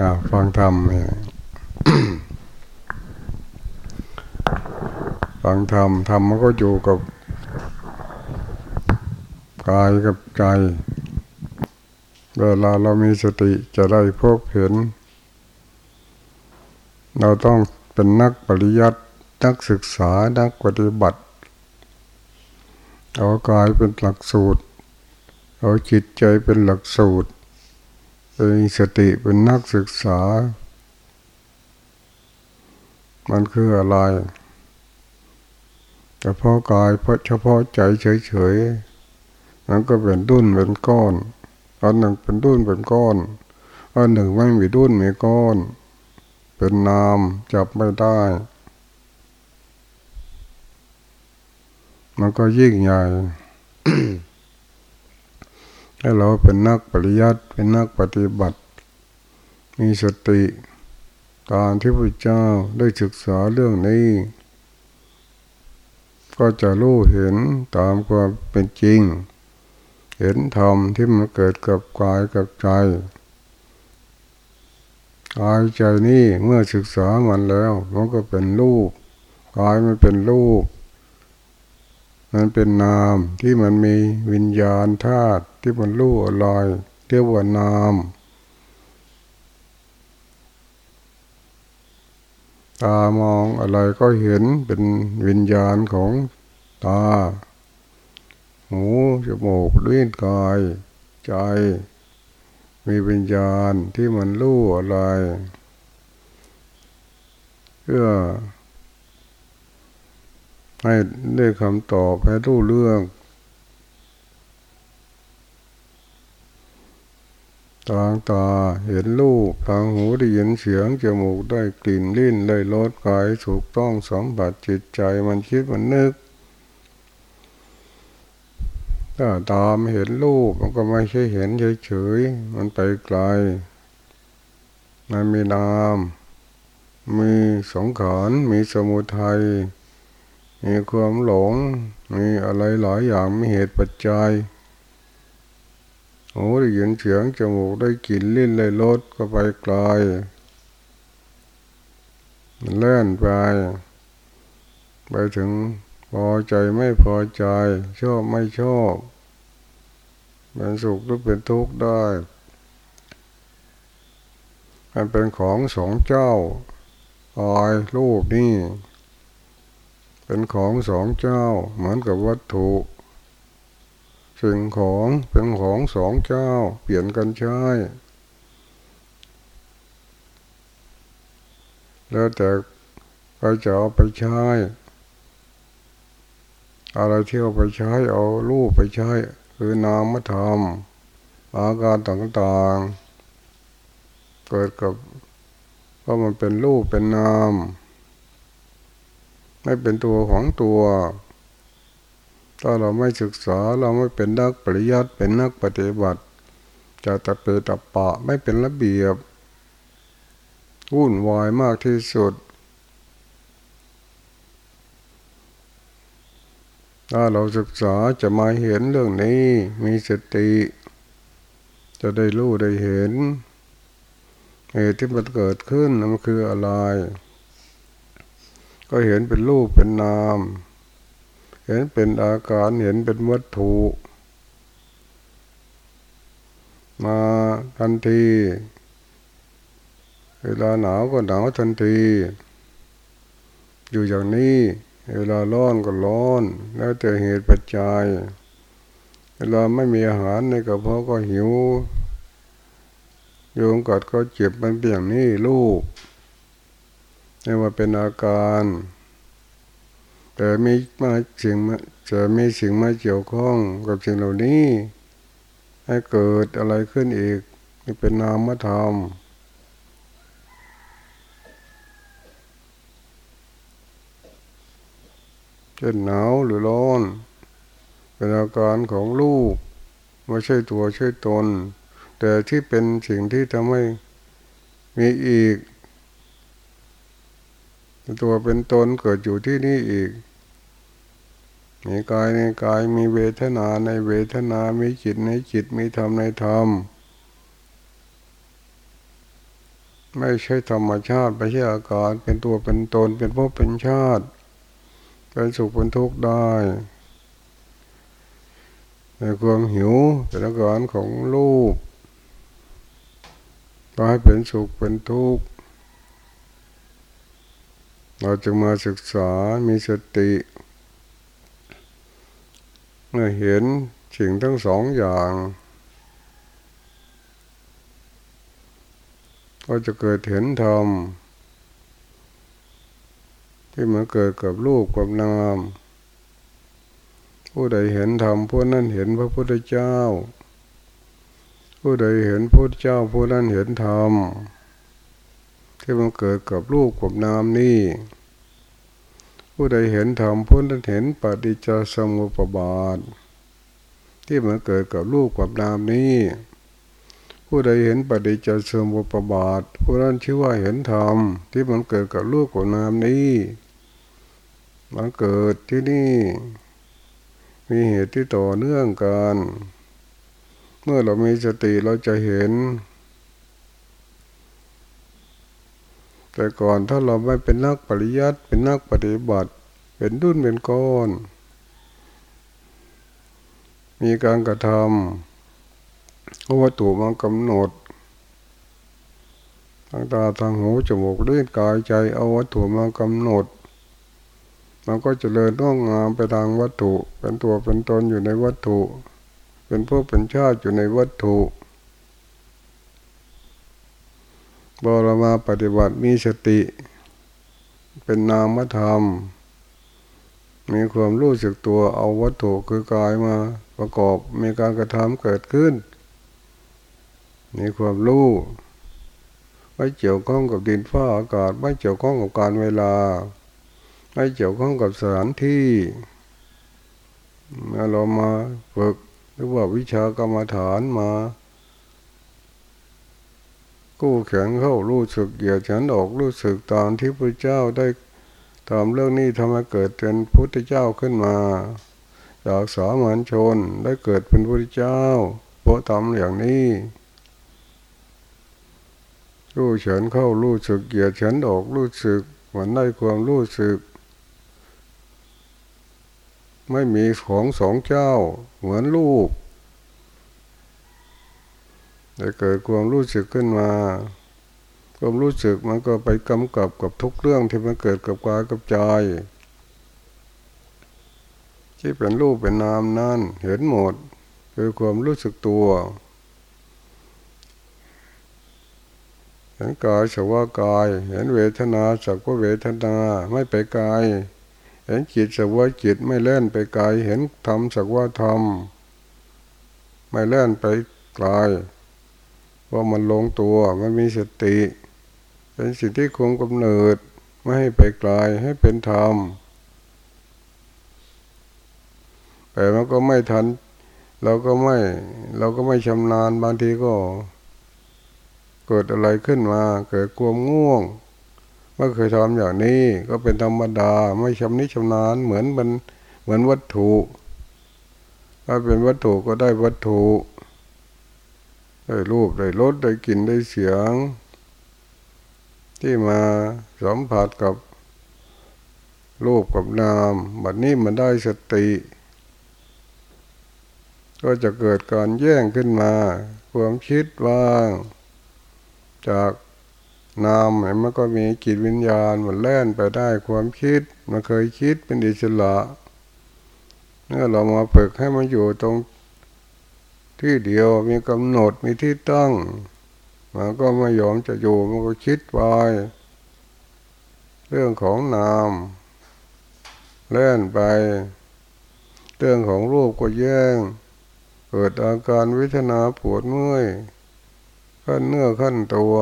อ่าฟังธรรมเนี่ยฟังธรรมธรรมมันก็อยู่กับกายกับใจเวลาเรามีสติจะได้พบเห็น เราต้องเป็นนักปริยัตินักศึกษานักปฏิบัติ เอากายเป็นหลักสูตร เอาจิตใจเป็นหลักสูตร เป็นสติเป็นนักศึกษา มันคืออะไรเฉพาะกายเฉพาะใจเฉยๆมันก็เป็นดุนเป็นก้อนอันหนึ่งเป็นดุนเป็นก้อนอันหนึ่งไม่มีดุนมีก้อน เป็นนามจับไม่ได้ มันก็ยิ่งใหญ่ ถ้าเราเป็นนักปริยัติเป็นนักปฏิบัติ มีสติตามที่พระเจ้าได้ศึกษาเรื่องนี้ ก็จะรู้เห็นตามความเป็นจริง เห็นธรรมที่มันเกิดกับกายกับใจกายใจนี่เมื่อศึกษามันแล้ว มันก็เป็นรูปกายมันเป็นรูป มันเป็นนามที่มันมีวิญญาณธาตุ ที่มันรู้ลอยเรียกว่านามตามองอะไรก็เห็นเป็นวิญญาณของตา หูจมูกลิ้นกาย ใจ มีวิญญาณที่มันรู้อะไรเพื่อให้ได้คำตอบให้รู้เรื่อง ทางตาเห็นรูปทางหูได้ยินเสียงจมูกได้กลิ่นลิ้นได้รสกายถูกต้องสัมผัสจิตใจมันคิดมันนึกถ้าตามเห็นรูปมันก็ไม่ใช่เห็นเฉยๆมันไปไกล มันมีนาม มีสงขารมีสมุทัยมีความหลง มีอะไรหลายอย่างมีเหตุปัจจัย โอ้ได้ยินเสียงจมูกได้กลิ่นลิ้นได้รสก็ไปไกลมันเลื่อนไป ไปถึงพอใจไม่พอใจ ชอบไม่ชอบเป็นสุขหรือเป็นทุกข์ได้ มันเป็นของสองเจ้าอายรูปนี่ เป็นของสองเจ้า เหมือนกับวัตถุ สิ่งของเป็นของสองเจ้า เปลี่ยนกันใช้แล้วแต่ใครจะเอาไปใช้อะไรที่เอาไปใช้เอารูปไปใช้ คือนามธรรม อาการต่างๆ เกิดกับเพราะมันเป็นรูปเป็นนาม ไม่เป็นตัวของตัว ถ้าเราไม่ศึกษาเราไม่เป็นนักปริยัติเป็นนักปฏิบัติ จะตะเปตะปะไม่เป็นระเบียบวุ่นวายมากที่สุด ถ้าเราศึกษาจะมาเห็นเรื่องนี้มีสติ จะได้รู้ได้เห็นเหตุที่มันเกิดขึ้นมันคืออะไร ก็เห็นเป็นรูปเป็นนาม เห็นเป็นอาการเห็นเป็นวัตถุ มาทันที เวลาหนาวก็หนาวทันที อยู่อย่างนี้ เวลาร้อนก็ร้อน แล้วแต่เหตุปัจจัย เวลาไม่มีอาหารในกระเพาะก็หิวโยงกัดก็เจ็บมันเปลี่ยนนี่ลูกนี่ว่าเป็นอาการ แต่มีมาสิ่งจะมีสิ่งมาเกี่ยวข้องกับสิ่งเหล่านี้ ให้เกิดอะไรขึ้นอีกนี่เป็นนามธรรมเช่นหนาวหรือร้อนเป็นอาการของลูกไม่ใช่ตัวใช่ตน แต่ที่เป็นสิ่งที่ทำให้มีอีก ตัวเป็นตนเกิดอยู่ที่นี่อีก มีกายในกายมีเวทนาในเวทนา มีจิตในจิตมีธรรมในธรรม ไม่ใช่ธรรมชาติไม่ใช่อาการเป็นตัวเป็นตนเป็นพวกเป็นชาติ เป็นสุขเป็นทุกข์ได้ในความหิวเป็นอาการของรูปก็ให้เป็นสุขเป็นทุกข์ เราจะมาศึกษามีสติ เมื่อเห็นสิ่งทั้งสองอย่าง ก็จะเกิดเห็นธรรมที่มันเกิดกับรูปกับนาม ผู้ใดเห็นธรรมผู้นั้นเห็นพระพุทธเจ้า ผู้ใดเห็นพระพุทธเจ้าผู้นั้นเห็นธรรม ที่มันเกิดกับรูปกับนามนี่ ผู้ใดเห็นธรรมผู้นั้นเห็นปฏิจจสมุปบาท ที่มันเกิดกับรูปกับนามนี้ ผู้ใดเห็นปฏิจจสมุปบาท ผู้นั้นชื่อว่าเห็นธรรมที่มันเกิดกับรูปกับนามนี้มันเกิดที่นี่ มีเหตุที่ต่อเนื่องกัน เมื่อเรามีสติเราจะเห็น แต่ก่อนถ้าเราไม่เป็นนักปริยัติเป็นนักปฏิบัติ เป็นดุนเป็นก้อน มีการกระทำเอาวัตถุมากำหนดทางตาทางหูจมูกเลื่อนกายใจเอาวัตถุมากำหนด มันก็จะเลินน้องงามไปทางวัตถุ เป็นตัวเป็นตนอยู่ในวัตถุ เป็นพวกเป็นชาติอยู่ในวัตถุ บรมาปฏิบัติมีสติ เป็นนามธรรม มีความรู้สึกตัวเอาวัตถุคือกายมาประกอบมีการกระทำเกิดขึ้น มีความรู้ไม่เกี่ยวข้องกับดินฟ้าอากาศไม่เกี่ยวข้องกับการเวลาไม่เกี่ยวข้องกับสถานที่เมื่อเรามาฝึกหรือว่าวิชากรรมฐานมา กู้แขนเข้ารู้สึกเหยียดฉันออกรู้สึกตามที่พระเจ้าได้ทำเรื่องนี้ทำให้เกิดเป็นพุทธเจ้าขึ้นมาจากสามัญชนได้เกิดเป็นพุทธเจ้าเพราะทำอย่างนี้รู้เฉินเข้ารู้สึกเหยียดฉันออกรู้สึกมือนได้ความรู้สึก ไม่มีของสองเจ้าเหมือนลูก ได้เกิดความรู้สึกขึ้นมา ความรู้สึกมันก็ไปกำกับกับทุกเรื่องที่มันเกิดกับกายกับใจที่เป็นรูปเป็นนามนั่นเห็นหมด คือความรู้สึกตัวเห็นกายสว่ากาย เห็นเวทนาสักว่าเวทนาไม่ไปกาย เห็นจิตสักว่าจิตไม่เล่นไปกาย เห็นธรรมสักว่าธรรมไม่เล่นไปกาย ว่ามันลงตัวมันมีสติ เป็นสิ่งที่คงกำเนิด ไม่ให้ไปไกลให้เป็นธรรมแต่มันก็ไม่ทัน เราก็ไม่ เราก็ไม่ชำนาญบางทีก็ เกิดอะไรขึ้นมา เกิดความง่วงไม่เคยทำอย่างนี้ ก็เป็นธรรมดา ไม่ชำนิชำนาญเหมือนมันเหมือนวัตถุ ถ้าเป็นวัตถุก็ได้วัตถุ ได้รูปได้รสได้กลิ่นได้เสียง ที่มาสัมผัสกับรูปกับนามบัดนี้มันได้สติ ก็จะเกิดการแย่งขึ้นมา ความคิดว่าง จากนามมันก็มีจิตวิญญาณมันแล่นไปได้ความคิด มันเคยคิดเป็นอิสระเมื่อเรามาฝึกให้มันอยู่ตรง ที่เดียวมีกำหนดมีที่ตั้ง มันก็ไม่ยอมจะอยู่มันก็คิดไป เรื่องของนามเล่นไป เรื่องของรูปก็แย่งเกิดอาการวิทนาปวดเมื่อยขั้นเนื้อขั้นตัว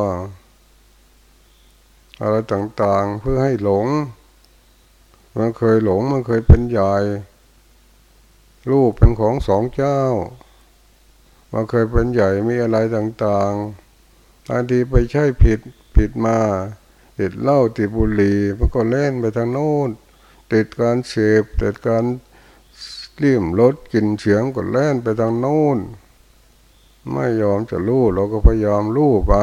อะไรต่างๆเพื่อให้หลง มันเคยหลงมันเคยเป็นใหญ่รูปเป็นของสองเจ้า มาเคยเป็นใหญ่มีอะไรต่างๆบางทีไปใช่ผิดผิดมาติดเหล้าติดบุหรี่มันก็เล่นไปทางโน้นติดการเสพติดการเลี่ยมรถกินเสียงก็เล่นไปทางโน้นไม่ยอมจะรู้เราก็พยายามรู้ไป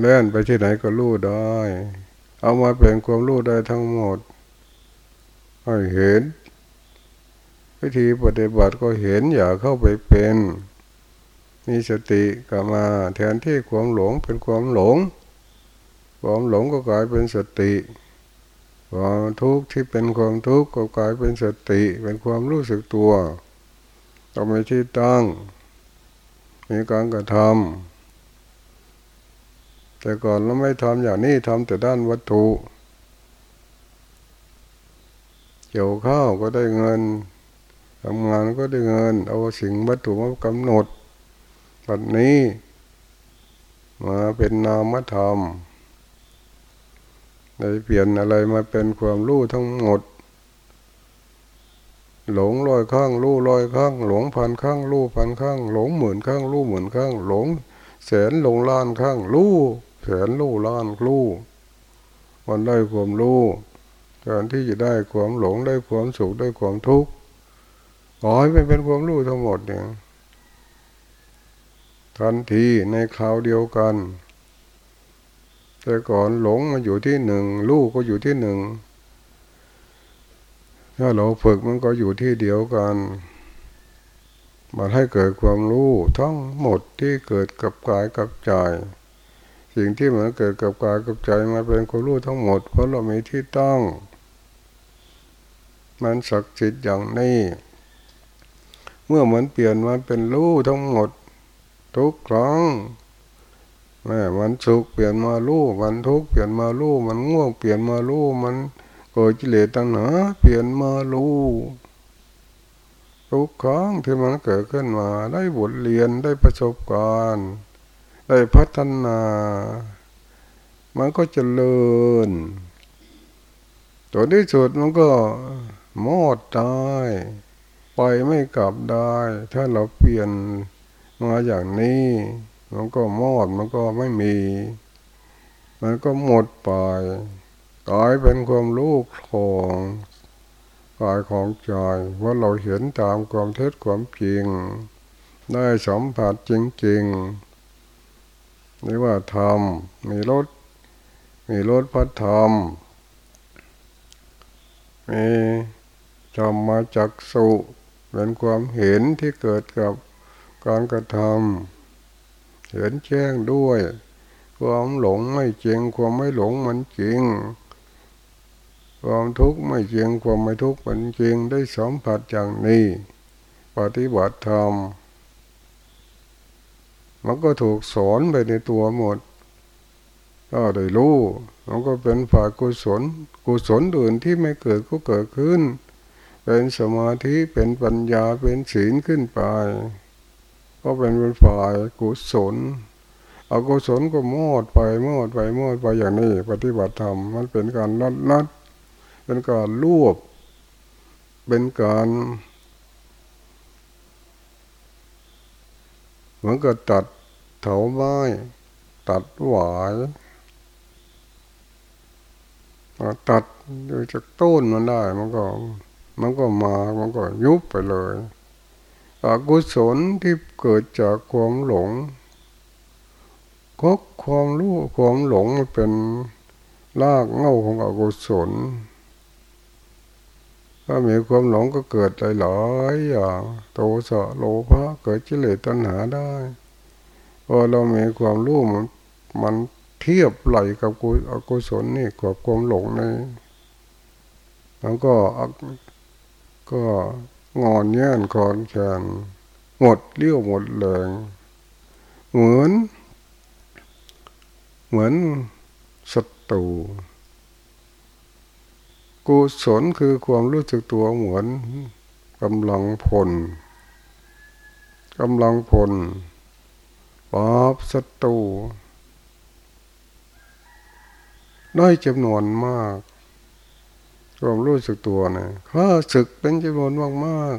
เล่นไปที่ไหนก็รู้ได้ เอามาเป็นความรู้ได้ทั้งหมดให้เห็น วิธีปฏิบัติก็เห็นอย่าเข้าไปเป็น มีสติกลับมาแทนที่ความหลงเป็นความหลง ความหลงก็กลายเป็นสติความทุกข์ที่เป็นความทุกข์ก็กลายเป็นสติ เป็นความรู้สึกตัวต้องมีที่ตั้ง มีการกระทำแต่ก่อนเราไม่ทำอย่างนี้ทำแต่ด้านวัตถุ เกี่ยวข้าวก็ได้เงิน ทำงานก็ได้เงิน เอาสิ่งวัตถุมากำหนดแบบนี้ มาเป็นนามธรรมได้เปลี่ยนอะไรมาเป็นความรู้ทั้งหมด หลงลอยข้างรู้ลอยข้าง หลงพันข้างรู้พันข้าง หลงหมื่นข้างรู้หมื่นข้าง หลงแสนหลงล้านข้างรู้แสนรู้ล้านรู้มันได้ความรู้การที่จะได้ความหลงได้ความสุขได้ความทุกข์ ขอให้มันเป็นความรู้ทั้งหมดเนี่ยทันทีในคราวเดียวกัน แต่ก่อนหลงมาอยู่ที่หนึ่งลูกก็อยู่ที่หนึ่งถ้าเราฝึกมันก็อยู่ที่เดียวกันมาให้เกิดความรู้ทั้งหมดที่เกิดกับกายกับใจสิ่งที่มันเกิดกับกายกับใจมาเป็นความรู้ทั้งหมด เพราะเรามีที่ตั้งมันศักดิ์สิทธิ์อย่างนี้ เมื่อมันเปลี่ยนมาเป็นรู้ทั้งหมด ทุกครั้งแม่มันสุขเปลี่ยนมาลู่มันทุกข์เปลี่ยนมาลู่มันง่วงเปลี่ยนมาลู่มันโกรธกิเลสตัณหาเปลี่ยนมาลู่ทุกครั้งที่มันเกิดขึ้นมา ได้บทเรียนได้ประสบการณ์ ได้พัฒนา มันก็จเจริญตัวที่สุดมันก็มอดได้ ไปไม่กลับได้ ถ้าเราเปลี่ยนมาอย่างนี้ มันก็มอดมันก็ไม่มี มันก็หมดไปกลายเป็นความรู้ของกายของใจว่าเราเห็นตามความเท็จความจริง ได้สัมผัสจริงๆนี่ว่าธรรมมีรถ มีรถพัฒธรรมมีธรรมมาจากสุ เป็นความเห็นที่เกิดกับการกระทำเห็นแจ้งด้วย ความหลงไม่จริง ความไม่หลงมันจริง ความทุกข์ไม่จริง ความไม่ทุกข์มันจริงได้สัมผัสอย่างนี้ ปฏิบัติธรรมมันก็ถูกสอนไปในตัวหมด ก็ได้รู้ มันก็เป็นฝ่ายกุศล กุศลอื่นที่ไม่เกิดก็เกิดขึ้น เป็นสมาธิเป็นปัญญาเป็นศีลขึ้นไป ก็เป็นเป็นฝ่ายกุศลอกุศลก็มอดไปมอดไปมอดไปอย่างนี้ ปฏิบัติธรรมมันเป็นการนัดนัดเป็นการรวบ เป็นการเหมือนกับตัดเถาไม้ตัดหวายตัดโดยจากต้นมันได้มันก็ มันก็มามันก็ยุบไปเลยอกุศลที่เกิดจากความหลงก็ความรู้ความหลงมันเป็นรากเง่าของอกุศลถ้ามีความหลงก็เกิดหลายอย่างโทสะโลภะเกิดจิเลตัณหาได้พอเรามีความรู้มันมันเทียบไหลกับอกุศลนี่กับความหลงนี่แล้วก็ ก็งอนแย่นคอนแขนหมดเลี้ยวหมดแรงเหมือน เหมือนศัตรูกุศลคือความรู้สึกตัวเหมือนกำลังพลกำลังพลปราบศัตรูได้จำนวนมาก ความรู้สึกตัวนี่ยข้าศึกเป็นจำนวนมากมาก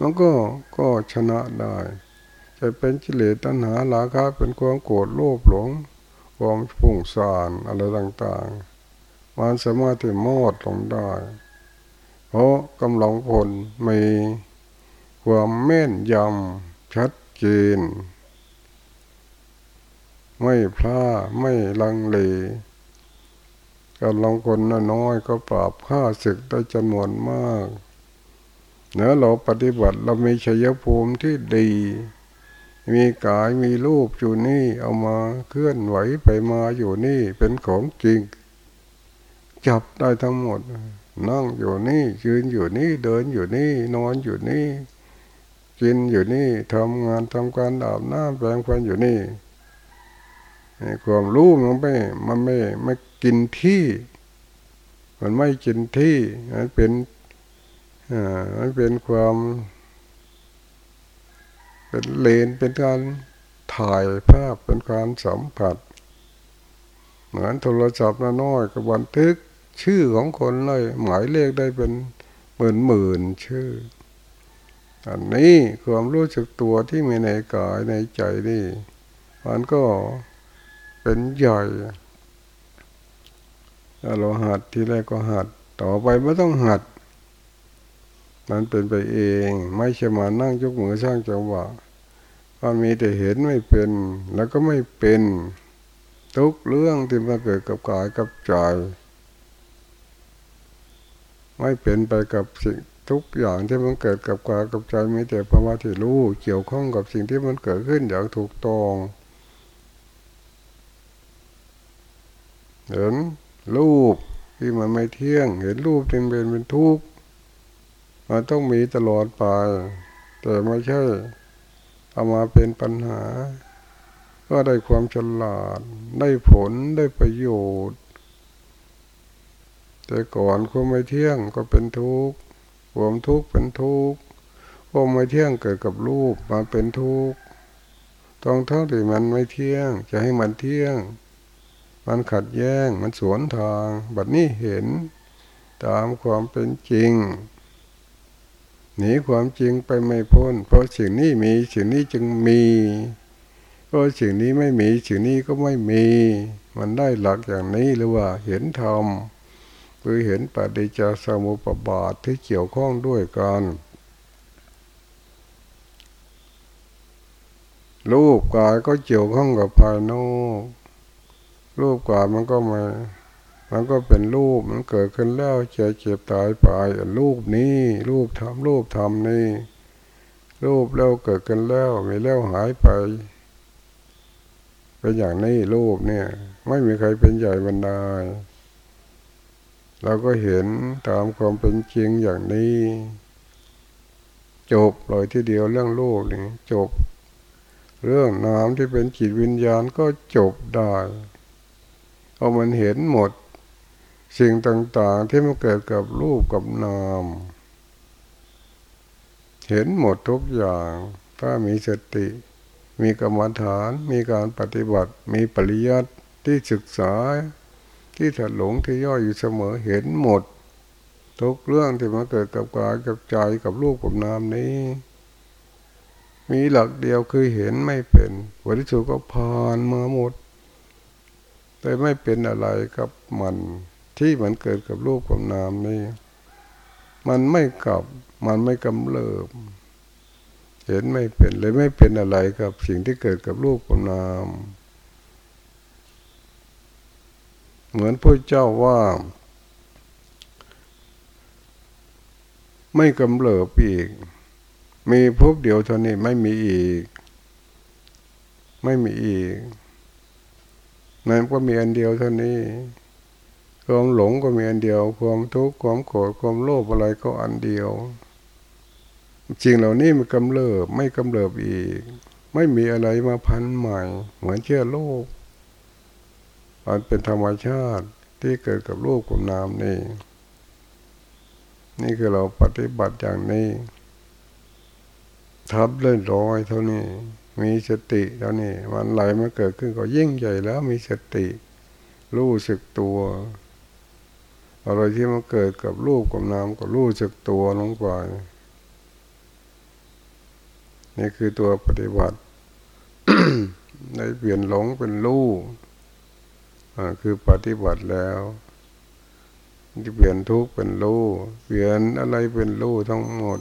มันก็ก็ชนะได้ จะเป็นกิเลสตัณหาลาคะเป็นความโกรธโลภหลงความฟุ้งซ่านอะไรต่างๆ มันสามารถที่มอดลงได้ เพราะกำลังผลมีความแม่นยำชัดเจน ไม่พลาดไม่ลังเล กำลังคนน้อยก็ปราบข้าศึกได้จำนวนมากเนื้อเราปฏิบัติเรามีชัยภูมิที่ดี มีกายมีรูปอยู่นี่เอามาเคลื่อนไหวไปมาอยู่นี่เป็นของจริง จับได้ทั้งหมด นั่งอยู่นี่ยืนอยู่นี่เดินอยู่นี่นอนอยู่นี่กินอยู่นี่ทำงานทำการอาบน้ำแปรงฟันอยู่นี่ความรู้มันไม่มันไม่ไม่ กินที่ มันไม่กินที่มันเป็นอ่ามันเป็นความ เป็นเลนเป็นการถ่ายภาพเป็นการสัมผัส เหมือนโทรศัพท์น้อยกับบันทึกชื่อของคนเลยหมายเลขได้เป็นหมื่นหมื่นชื่อ อันนี้ความรู้สึกตัวที่มีในกายในใจนี่มันก็เป็นใหญ่ เราหัดที่แรกก็หัด ต่อไปไม่ต้องหัด มันเป็นไปเอง ไม่ใช่มานั่งยกมือสร้างจังหวะมันมีแต่เห็นไม่เป็น แล้วก็ไม่เป็น ทุกเรื่องที่มาเกิดกับกายกับใจไม่เป็นไปกับสิ่งทุกอย่างที่มันเกิดกับกายกับใจมีแต่ภาวะที่รู้เกี่ยวข้องกับสิ่งที่มันเกิดขึ้นอย่างถูกต้องเห็น รูปที่มันไม่เที่ยง เห็นรูปที่เป็นเป็นทุกข์มันต้องมีตลอดไป แต่ไม่ใช่ เอามาเป็นปัญหา ก็ได้ความฉลาด ได้ผลได้ประโยชน์ แต่ก่อนความไม่เที่ยงก็เป็นทุกข์ความทุกข์เป็นทุกข์ความไม่เที่ยงเกิดกับรูปมาเป็นทุกข์ต้องทั้งที่มันไม่เที่ยง จะให้มันเที่ยง มันขัดแย้งมันสวนทาง บัดนี้เห็นตามความเป็นจริงหนีความจริงไปไม่พ้น เพราะสิ่งนี้มีสิ่งนี้จึงมี เพราะสิ่งนี้ไม่มีสิ่งนี้ก็ไม่มี มันได้หลักอย่างนี้หรือว่าเห็นธรรมคือเห็นปฏิจจสมุปบาทที่เกี่ยวข้องด้วยกันรูปกายก็เกี่ยวข้องกับภายนอก รูปกว่ามันก็มามันก็เป็นรูปมันเกิดขึ้นแล้วเจ็บเจ็บตายไปรูปนี้ รูปทำรูปทำนี่ รูปแล้วเกิดขึ้นแล้วมีแล้วหายไป เป็นอย่างนี้รูปเนี่ย ไม่มีใครเป็นใหญ่บรรดาเราก็เห็นตามความเป็นจริงอย่างนี้ จบเลยทีเดียวเรื่องรูปนี่จบ เรื่องนามที่เป็นจิตวิญญาณก็จบได้ พอมันเห็นหมด สิ่งต่างๆที่มันเกิดกับรูปกับนาม เห็นหมดทุกอย่าง ถ้ามีสติ มีกรรมฐาน มีการปฏิบัติ มีปริยัติที่ศึกษา ที่ถัดหลงที่ย่อยอยู่เสมอเห็นหมด ทุกเรื่องที่มาเกิดกับกายกับใจกับรูปกับนามนี้มีหลักเดียวคือเห็นไม่เป็นวันที่สุดก็ผ่านมาหมด แต่ไม่เป็นอะไรกับมันที่มันเกิดกับรูปกับนามนี่ มันไม่กลับ มันไม่กำเริบ เห็นไม่เป็นเลยไม่เป็นอะไรกับสิ่งที่เกิดกับรูปกับนาม เหมือนพระเจ้าว่า ไม่กำเริบอีก มีพบเดียวเท่านี้ไม่มีอีก ไม่มีอีก มันก็มีอันเดียวเท่านี้ ความหลงก็มีอันเดียว ความทุกข์ความโกรธความโลภอะไรก็อันเดียวจริงเหล่านี้มันกำเริบไม่กำเริบอีก ไม่มีอะไรมาพันใหม่ เหมือนเชื่อโลกมันเป็นธรรมชาติที่เกิดกับโลกกับนามนี่ นี่คือเราปฏิบัติอย่างนี้ทับเล่นร้อยเท่านี้ มีสติแล้วนี่มันไหลมาเกิดขึ้นก็ยิ่งใหญ่แล้วมีสติ รู้สึกตัวอะไรที่มันเกิดกับรูปกับนามก็รู้สึกตัวลงไปนี่คือตัวปฏิบัติในเปลี่ยนหลงเป็นรู้คือปฏิบัติแล้วที่เปลี่ยนทุกข์เป็นรู้เปลี่ยนอะไรเป็นรู้ทั้งหมด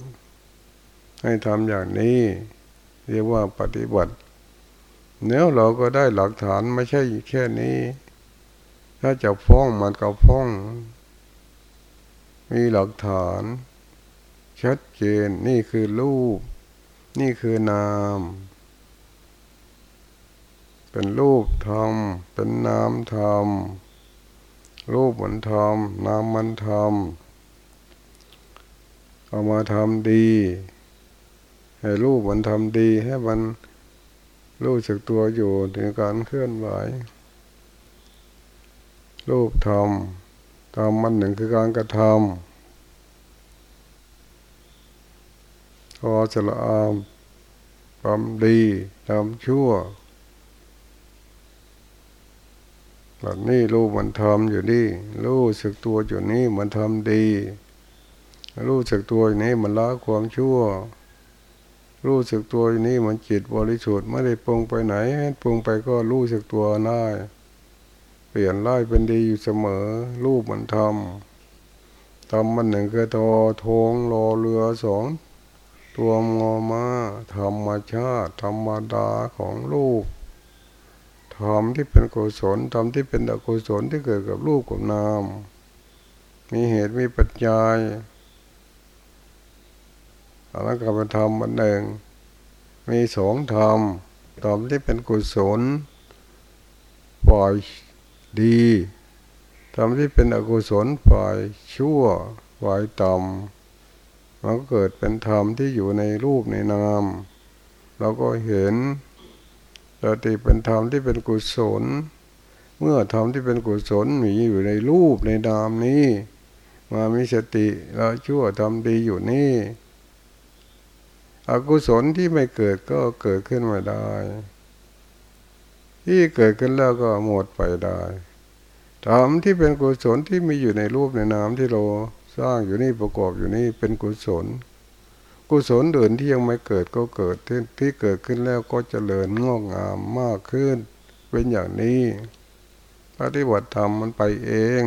ให้ทำอย่างนี้ เรียกว่าปฏิบัติเนื้อเราก็ได้หลักฐานไม่ใช่แค่นี้ ถ้าจะฟ้องมันก็ฟ้อง มีหลักฐาน ชัดเจนนี่คือรูป นี่คือนาม เป็นรูปธรรม เป็นนามธรรม รูปมันธรรม นามมันธรรมเอามาทำดี ให้รูปมันทำดีให้มันรู้สึกตัวอยู่ถึงการเคลื่อนไหวรูปธรรมธรรมมันหนึ่งคือการกระทำพอจะละอามทำดีทำชั่วแบบนี้รู้มันทำอยู่นี่รู้สึกตัวอยู่นี่มันทำดี รู้สึกตัวอยู่นี่มันละความชั่ว รู้สึกตัวอยู่นี่มันจิตบริสุทธิ์ไม่ได้ปรุงไปไหนปรุงไปก็รู้สึกตัวได้เปลี่ยนร้ายเป็นดีอยู่เสมอ รูปมันทำทำมันหนึ่งคือทอทงรอเรือสองตัวงอมาธรรมชาติธรรมดาของรูปธรรมที่เป็นกุศลธรรมที่เป็นอกุศลที่เกิดกับรูปกับนาม มีเหตุมีปัจจัย อันนั้นก็เป็นธรรมอันหนึ่ง มีสองธรรมธรรมที่เป็นกุศลฝ่ายดีธรรมที่เป็นอกุศลฝ่ายชั่วฝ่ายต่ำมันก็เกิดเป็นธรรมที่อยู่ในรูปในนาม เราก็เห็นสติเป็นธรรมที่เป็นกุศล เมื่อธรรมที่เป็นกุศลมีอยู่ในรูปในนามนี้ มามีสติแล้วชั่วทำดีอยู่นี่ อกุศลที่ไม่เกิดก็เกิดขึ้นมาได้ ที่เกิดขึ้นแล้วก็หมดไปได้ธรรมที่เป็นกุศลที่มีอยู่ในรูปในนามที่เราสร้างอยู่นี่ประกอบอยู่นี่เป็นกุศล กุศลเดินที่ยังไม่เกิดก็เกิดที่ที่เกิดขึ้นแล้วก็จเจริญงอกงามมากขึ้น เป็นอย่างนี้ปฏิบัติธรรมมันไปเอง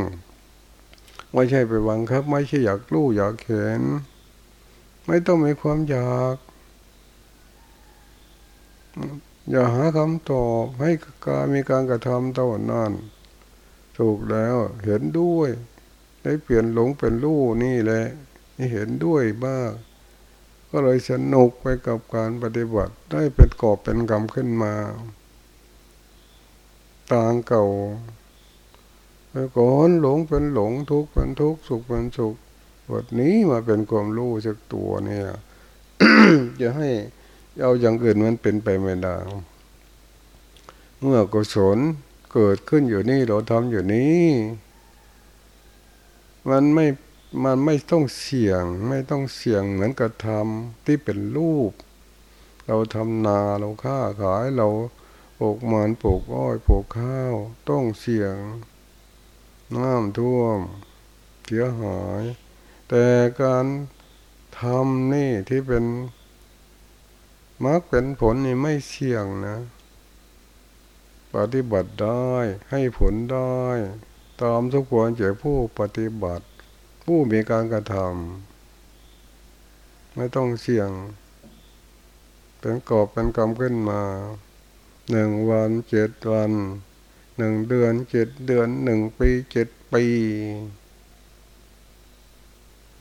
ไม่ใช่ไปวังครับ ไม่ใช่อยากรู้อยากเห็น ไม่ต้องมีความอยาก อย่าหาคำตอบให้การมีการกระทำต่อนนั้นถูกแล้วเห็นด้วย ได้เปลี่ยนหลงเป็นรู้นี่แหละนี่เห็นด้วยบ้างก็เลยสนุกไปกับการปฏิบัติได้เป็นกอบเป็นกรรมขึ้นมา ต่างเก่าก่อนหลงเป็นหลงทุกข์เป็นทุกข์สุขเป็นสุข บทนี้มาเป็นความรู้จากตัวเนี่ยจะให้เอาอย่างอื่นมันเป็นไปไม่ได้เมื่อกุศลเกิดขึ้นอยู่นี่เราทำอยู่นี้ มันไม่มันไม่ต้องเสี่ยง ไม่ต้องเสี่ยงเหมือนกับทำที่เป็นรูป เราทำนาเราค้าขายเราปลูกมันปลูกอ้อยปลูกข้าว ต้องเสี่ยงน้ำท่วมเสียหาย แต่การทำนี่ที่เป็นมักเป็นผลนี่ไม่เสี่ยงนะ ปฏิบัติได้ให้ผลได้ ตามทุกควรเจอผู้ปฏิบัติ ผู้มีการกระทำไม่ต้องเสี่ยง เป็นกอบเป็นกรรมขึ้นมาหนึ่งวันเจ็ดวันหนึ่งเดือนเจ็ดเดือนหนึ่งปีเจ็ดปี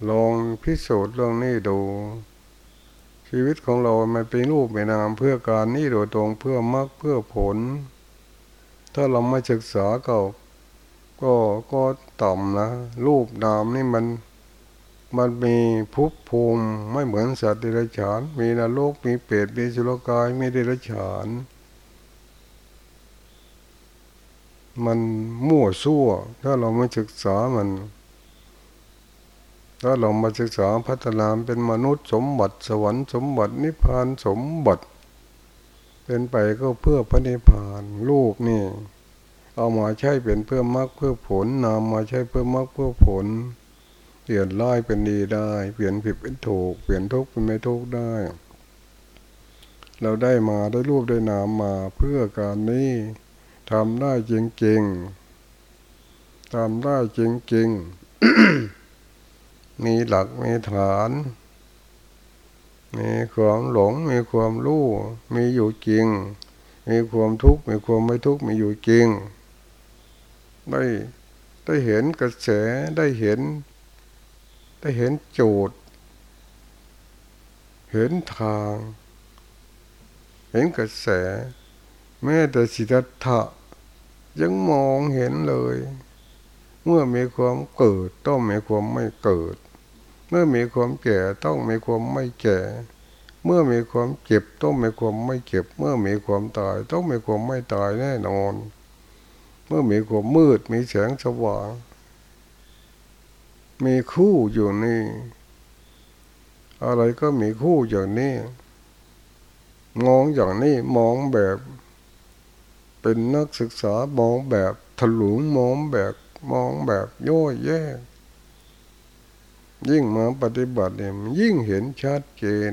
ลองพิสูจน์เรื่องนี้ดู ชีวิตของเรา มันเป็นรูปเป็นนามเพื่อการนี้โดยตรงเพื่อมรรคเพื่อผล ถ้าเราไม่ศึกษาก็ก็ก็ต่ำนะ รูปนามนี่มันมันมีภพภูมิไม่เหมือนสัตว์เดรัจฉาน มีนรกมีเปรตมีสุรกายมีเดรัจฉาน มันมั่วซั่ว ถ้าเราไม่ศึกษามัน ถ้าเรามาศึกษาพัฒนาเป็นมนุษย์สมบัติสวรรค์สมบัตินิพพานสมบัติ เป็นไปก็เพื่อพระนิพพานลูกนี่ เอามาใช้เป็นเพื่อมรรคเพื่อผลนำมาใช้เพื่อมรรคเพื่อผล เปลี่ยนร้ายเป็นดีได้ เปลี่ยนผิดเป็นถูก เปลี่ยนทุกข์เป็นไม่ทุกข์ได้ เราได้มาได้รูปได้นามมาเพื่อการนี้ทำได้จริงๆทำได้จริงๆ มีหลักมีฐาน มีความหลง มีความรู้ มีอยู่จริง มีความทุกข์ มีความไม่ทุกข์ มีอยู่จริง ได้ได้เห็นกระแส ได้เห็น ได้เห็นโจทย์ เห็นทาง เห็นกระแส แม้แต่สิทธัตถะยังมองเห็นเลย เมื่อมีความเกิดต้องมีความไม่เกิด เมื่อมีความแก่ต้องมีความไม่แก่ เมื่อมีความเจ็บต้องมีความไม่เจ็บ เมื่อมีความตายต้องมีความไม่ตายแน่นอน เมื่อมีความมืดมีแสงสว่าง มีคู่อยู่นี่ อะไรก็มีคู่อย่างนี้ มองอย่างนี้มองแบบ เป็นนักศึกษามองแบบถลุงมองแบบมองแบบโย่แย่ ยิ่งมาปฏิบัติเนี่ยยิ่งเห็นชัดเจน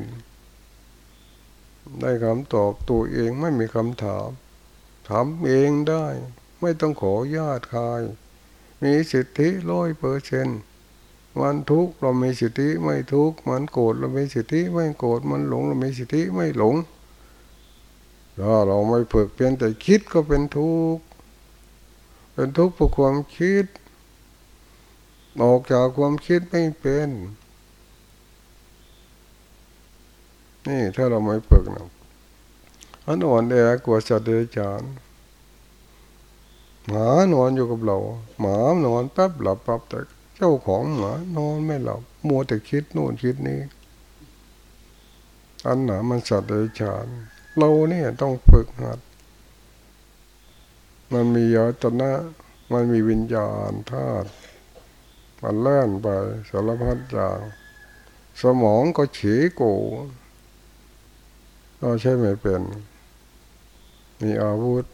ได้คำตอบตัวเองไม่มีคำถาม ถามเองได้ ไม่ต้องขอญาติใครมีสิทธิร้อยเปอร์เซนมันทุกข์เรามีสิทธิไม่ทุกข์มันโกรธเรามีสิทธิไม่โกรธมันหลงเรามีสิทธิไม่หลงถ้าเราไม่ฝึกเพียงแต่คิดก็เป็นทุกข์เป็นทุกข์เพราะความคิด ออกจากความคิดไม่เป็น นี่ถ้าเราไม่ฝึกนะอันอ่อนแอกว่าสัตว์เดรัจฉานหมานอนอยู่กับเรา หมานอนแป๊บหลับปั๊บแต่เจ้าของหมานอนไม่หลับมัวแต่คิดโน่นคิดนี้ อันหนามันสัตว์เดรัจฉานเราเนี่ยต้องฝึกหัด มันมียตนะ มันมีวิญญาณธาตุ มันเล่นไปสารพัดอย่างสมองก็เฉยโกก็ใช่ไม่เป็น มีอาวุธ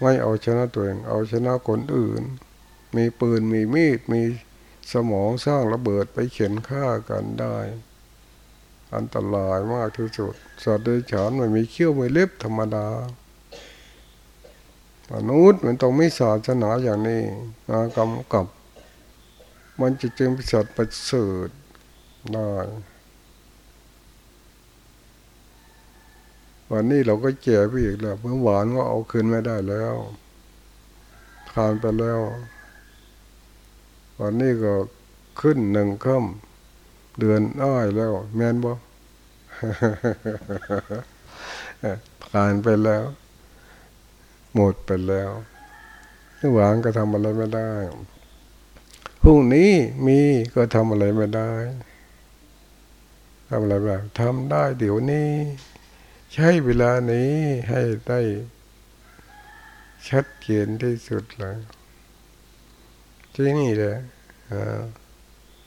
ไม่เอาชนะตัวเอง เอาชนะคนอื่น มีปืนมีมีดมีสมองสร้างระเบิดไปเขียนฆ่ากันได้ อันตรายมากที่สุด สัตว์เดรัจฉานมันมีเขี้ยวไม่เล็บธรรมดามนุษย์มันต้องไม่ศาสนาอย่างนี้มากำกับ มันจะจึงเป็นสัตว์ประเสริฐได้วันนี้เราก็แก่ไปอีกแล้วเมื่อวานก็เอาคืนไม่ได้แล้วทานไปแล้ว วันนี้ก็ขึ้นหนึ่งค่ำเดือนอ้อยแล้ว แมนบ่ผ่านไปแล้ว หมดไปแล้วหวังก็ทำอะไรไม่ได้ พรุ่งนี้มีก็ทำอะไรไม่ได้ทำอะไรแบบทำได้เดี๋ยวนี้ ใช้เวลานี้ให้ได้ชัดเจนที่สุดเลยที่นี่เลยอ่า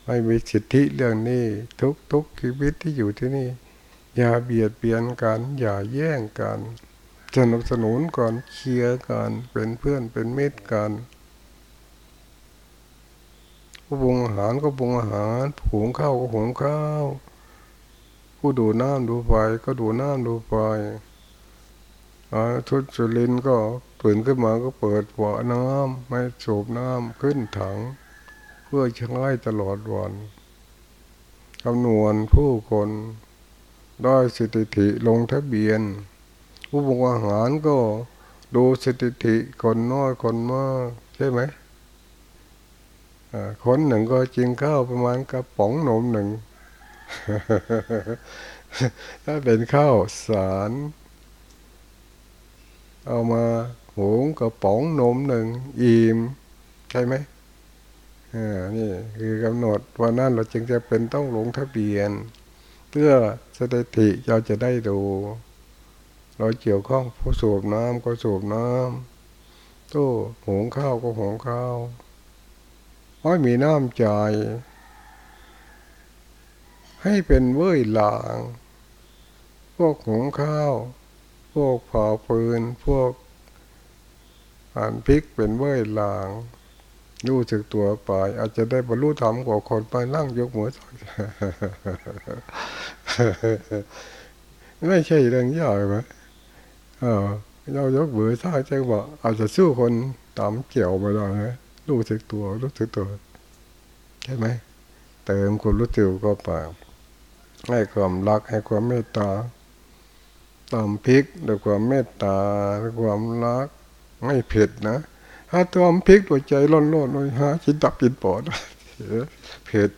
ไม่มีสิทธิเรื่องนี้ ทุกทุกชีวิตที่อยู่ที่นี่ อย่าเบียดเบียนกัน อย่าแย่งกันสนับสนุนก่อนเคลียร์กันเป็นเพื่อนเป็นมิตรกัน ผู้ปรุงอาหารก็ปรุงอาหารหุงข้าวก็หุงข้าวผู้ดูน้ำดูไฟก็ดูน้ำดูไฟทุตสุลินก็ตื่นขึ้นมาก็เปิดหัวน้ำไม่สูบน้ำขึ้นถัง เพื่อใช้ตลอดวันคำนวณผู้คนได้สถิติลงทะเบียน ผู้บงอาหารก็ดูสถิติคนน้อยคนมากใช่ไหม คนหนึ่งก็จิงข้าวประมาณกระป๋องนมหนึ่ง ถ้าเป็นข้าวสาร เอามาหุงกระป๋องนมหนึ่งอิ่มใช่ไหมนี่คือกำหนดวันนั้นเราจึงจะเป็นต้องลงทะเบียน เพื่อสถิติเราจะได้ดู เราเกี่ยวข้องผู้สูบน้ำก็สูบน้ำตู้หุงข้าวก็หุงข้าว ไม่มีน้ำใจ ให้เป็นเว้ยหลาง พวกหุงข้าว พวกเผาปืน พวกอ่านพริกเป็นเว้ยหลางรู้สึกตัวไป อาจจะได้บรรลุธรรมกว่าคนไปนั่งยกมือไม่ใช่เรื่องยากไหมเออเรายกมือท่าจังว่าอาจจะสู้คนตามเกี่ยวไม่ได้นะ รู้สึกตัว รู้สึกตัว ใช่ไหม เติมคนรู้สึกก็ไปให้ความรักให้ความเมตตาตำพริกด้วยความเมตตาด้วยความรัก ไม่เผ็ดนะถ้าตำพริกตัวใจร้อนๆเลยฮะกินตับกินปอดเผ็ด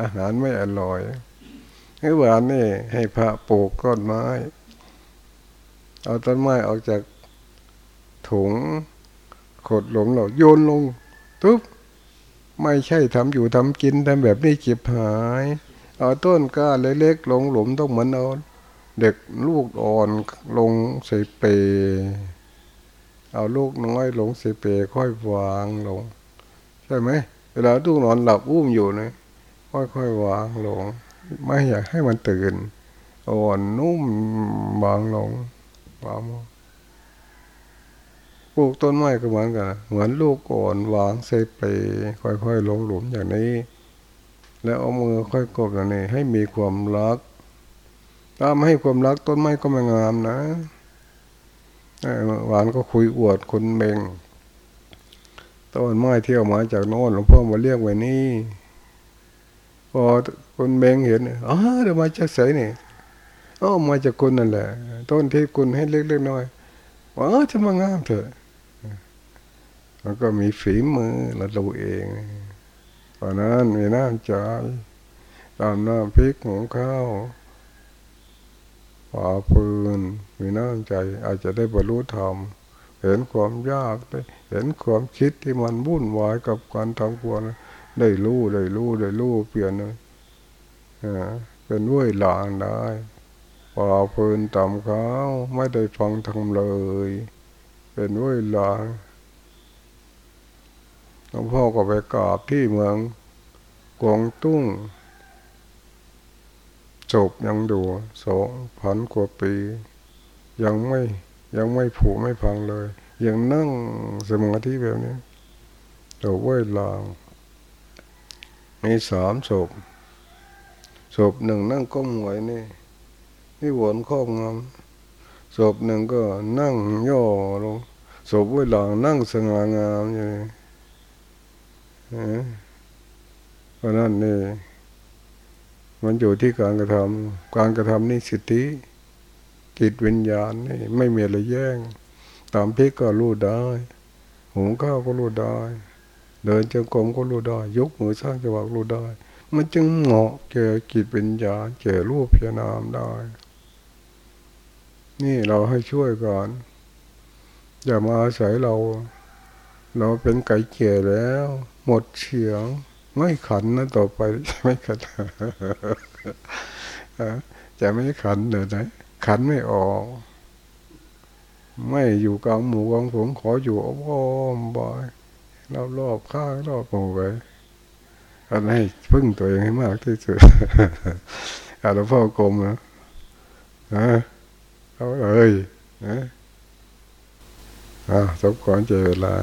อาหารไม่อร่อยเมื่อวานนี่ให้พระปลูกก้อนไม้ เอาต้นไม้ออกจากถุงขดหลุมเราโยนลง ทุบไม่ใช่ทำอยู่ทำกินทำแบบนี้เก็บหาย เอาต้นก้าเล็กๆลงหลุมต้องเหมือนเอาเด็กลูกอ่อนลงใส่เป เอาลูกน้อยลงใส่เปค่อยวางลง ใช่ไหมเวลาลูกนอนหลับอุ้มอยู่นะค่อยๆวางลง ไม่อยากให้มันตื่น อ่อนนุ่มวางลงวาง ปลูกต้นไม้ก็เหมือนกัน เหมือนลูกอ่อนวางใส่เปค่อยๆลงหลุมอย่างนี้ แล้วเอามือค่อยกบอย่างนี้ ให้มีความรัก ถ้าไม่ให้ความรักต้นไม้ก็ไม่งามนะหวานก็คุยอวดคนเมงต้นไม้เที่ยวมาจากโน่นหลวงพ่อมาเรียกไว้นี่พอคนเมงเห็นอ๋อเดี๋ยวมาจากไสนี่อ๋อมาจากคนนั่นแหละ ต้นเที่คุณให้เล็กๆน้อยอ๋อจะมางามเถอะ มันก็มีฝีมือเราดูเองเพราะนั้นมีน้ำใจตามน้ำพริกหุงข้าวป่าปืน มีน้ำใจ อาจจะได้บรรลุธรรม เห็นความยากได้เห็นความคิดที่มันวุ่นวายกับการทำควรได้รู้ได้รู้ได้รู้เปลี่ยนเลยเป็นว้ยหลางได้ป่าปืนต่ำเขาไม่ได้ฟังทำเลย เป็นว้ยหลาง หลวงพ่อก็ไปกราบที่เมืองกวงตุ้งจบยังดูสองพันกว่าปี ยังไม่ยังไม่ผูไม่พังเลย ยังนั่งสมาธิแบบนี้ดอกไว้ลางมีสามศพศพหนึ่งนั่งก้มหวยนี่นี่วนข้องงามศพหนึ่งก็นั่งย่อลงศพไว้หลังนั่งสง่างามอยู่ เพราะนั้นนี่มันอยู่ที่การกระทำการกระทำนี่สิทธิจิตวิญญาณนี่ไม่มีอะไรแย่ง ตามพิกก็รู้ได้ หุงข้าวก็รู้ได้ เดินจงกรมก็รู้ได้ ยกมือสร้างจังหวะรู้ได้ มันจึงเหมาะแก่จิตวิญญาณแก่รูปพิจนามได้ นี่เราให้ช่วยก่อน อย่ามาอาศัยเรา เราเป็นไก่เก่แล้ว หมดเฉียง ไม่ขันนะต่อไปไม่ขันจะไม่ขันเดี๋ยวไหนขันไม่ออก ไม่อยู่กลางหมู่กลางผมขออยู่อ้อมบ่อยรอบรอบข้างรอบหมู่ไปอันให้พึ่งตัวเองให้มากที่สุดอาหลวงพ่อกรมนะนะเอาเลยนะอ่าสมควรเจอเวลา